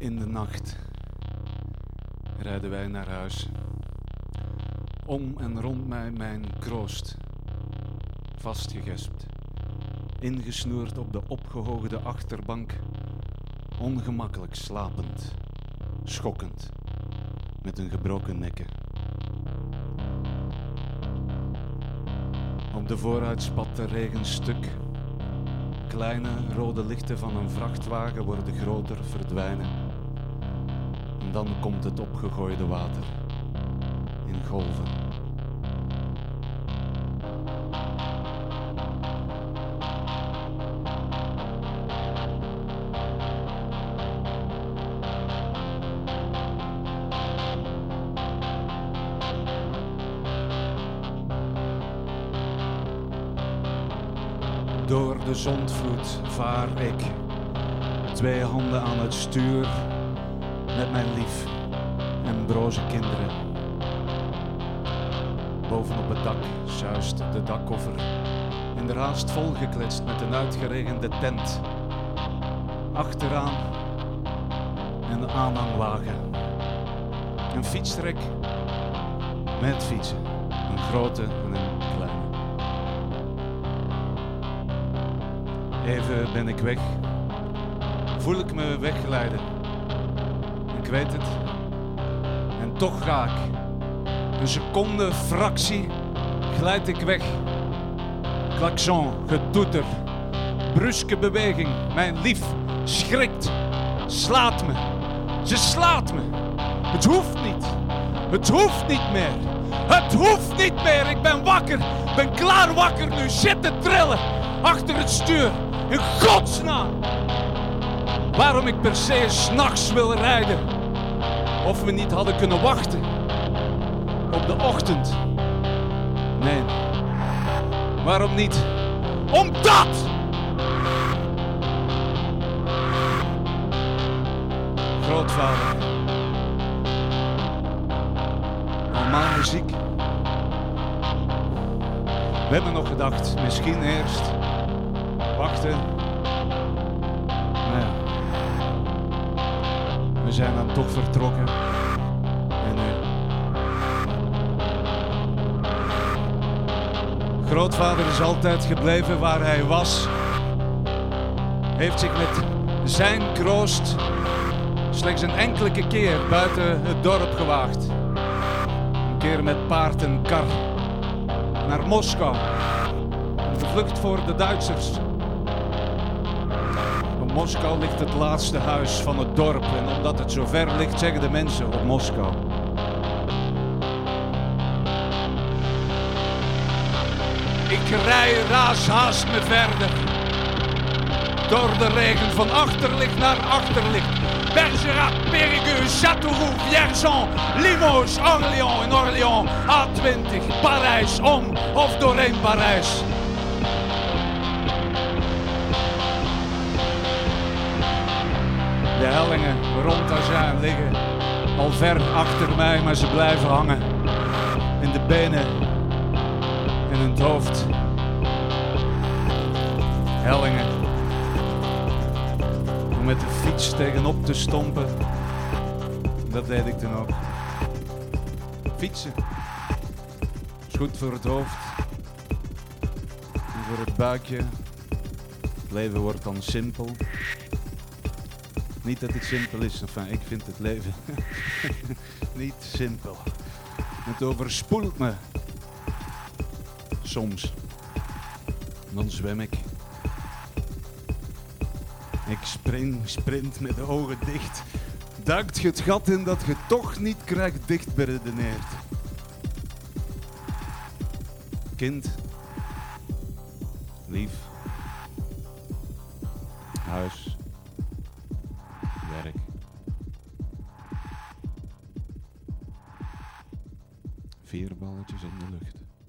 In de nacht rijden wij naar huis. Om en rond mij mijn kroost, vastgegespt, ingesnoerd op de opgehoogde achterbank, ongemakkelijk slapend, schokkend, met een gebroken nekken. Op de vooruit spat de regen stuk. Kleine rode lichten van een vrachtwagen worden groter, verdwijnen. Dan komt het opgegooide water in golven. Door de zondvloed vaar ik, twee handen aan het stuur, met mijn lief en broze kinderen. Bovenop het dak zuist de dakkoffer, in de haast volgekletst met een uitgeregende tent. Achteraan een aanhangwagen, een fietsrek met fietsen, een grote en een kleine. Even ben ik weg. Voel ik me wegglijden. Weet het. En toch ga ik. Een seconde, fractie, glijd ik weg. Klakson, getoeter. Bruske beweging. Mijn lief schrikt. Slaat me. Ze slaat me. Het hoeft niet. Het hoeft niet meer. Het hoeft niet meer. Ik ben wakker. Ben klaar wakker nu. Zitten trillen. Achter het stuur. In godsnaam! Waarom ik per se s'nachts wil rijden. Of we niet hadden kunnen wachten. Op de ochtend. Nee. Waarom niet? Omdat! Grootvader. Al maanden ziek. We hebben nog gedacht, misschien eerst wachten. We zijn dan toch vertrokken. En nu? Grootvader is altijd gebleven waar hij was. Heeft zich met zijn kroost slechts een enkele keer buiten het dorp gewaagd. Een keer met paard en kar naar Moskou. Gevlucht voor de Duitsers. Moskou ligt het laatste huis van het dorp. En omdat het zo ver ligt, zeggen de mensen op Moskou. Ik rij raas haast me verder. Door de regen van achterlicht naar achterlicht. Bergerac, Périgueux, Châteauroux, Vierzon, Limoges, Orléans en Orléans. A20, Parijs, om of doorheen Parijs. De hellingen rond Azijn liggen al ver achter mij, maar ze blijven hangen. In de benen, in het hoofd. Hellingen. Om met de fiets tegenop te stompen. Dat deed ik toen ook. Fietsen. Is goed voor het hoofd. En voor het buikje. Het leven wordt dan simpel. Niet dat het simpel is, enfin, ik vind het leven niet simpel. Het overspoelt me. Soms. Dan zwem ik. Ik spring, sprint met de ogen dicht. Duikt je het gat in dat je toch niet krijgt dicht beredeneerd. Kind. Lief. Huis. Vier balletjes in de lucht.